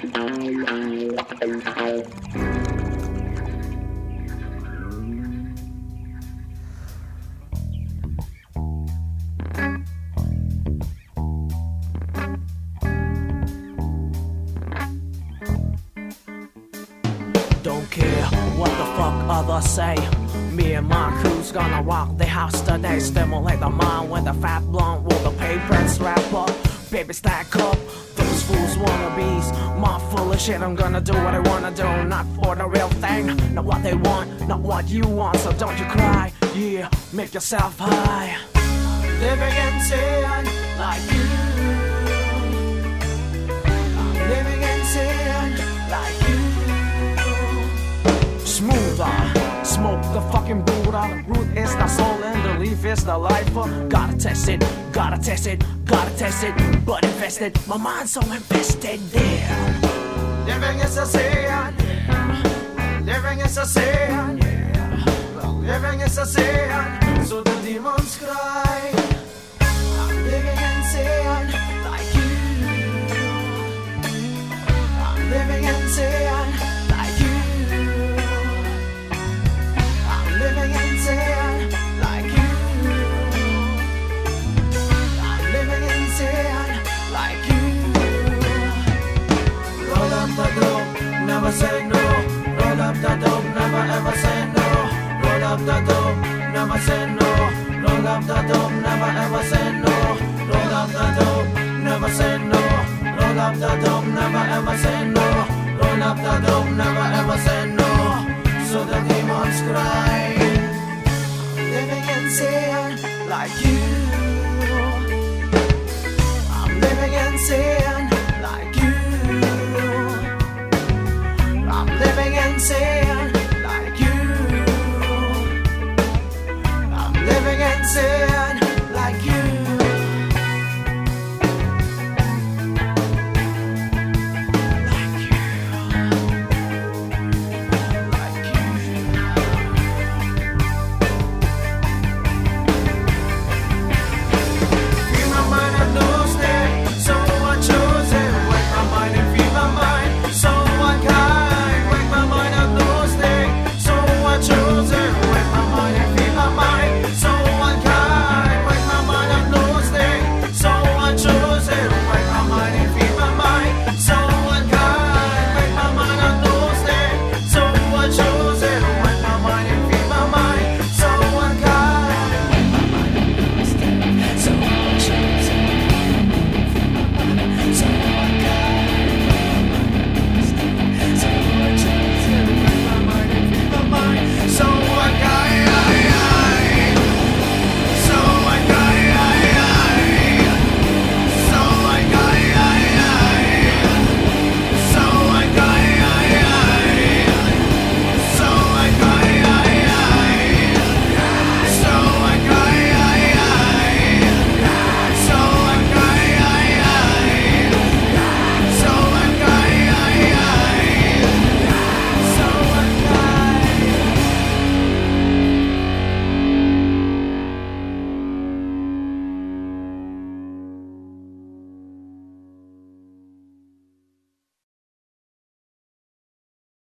Don't care what the fuck others say. Me and my crew's gonna rock the house today. Stimulate the mind with a fat blunt with the paper and strap up. Baby, stack up. Fools wannabes. My full of shit, I'm gonna do what I wanna do. Not for the real thing. Not what they want, not what you want. So don't you cry. Yeah, make yourself high. Living in sin like you. Living in sin like you smoother. Smoke the fucking Buddha. Root is the soul and the leaf is the life. Gotta test it, gotta test it, gotta test it. But invested, my mind's so invested there. Living is a sin. Living is a sin. Living is a sin. So the demons cry. Never say no. Roll up the dope, never ever say no. Roll up the dope, never say no. Roll up the dope, never ever say no. Roll up the dope, never say no. Roll up the dope, never ever say no. Roll up the dope, never ever say no. So the demons cry living in sin like you. and saying like you. I'm living and sin.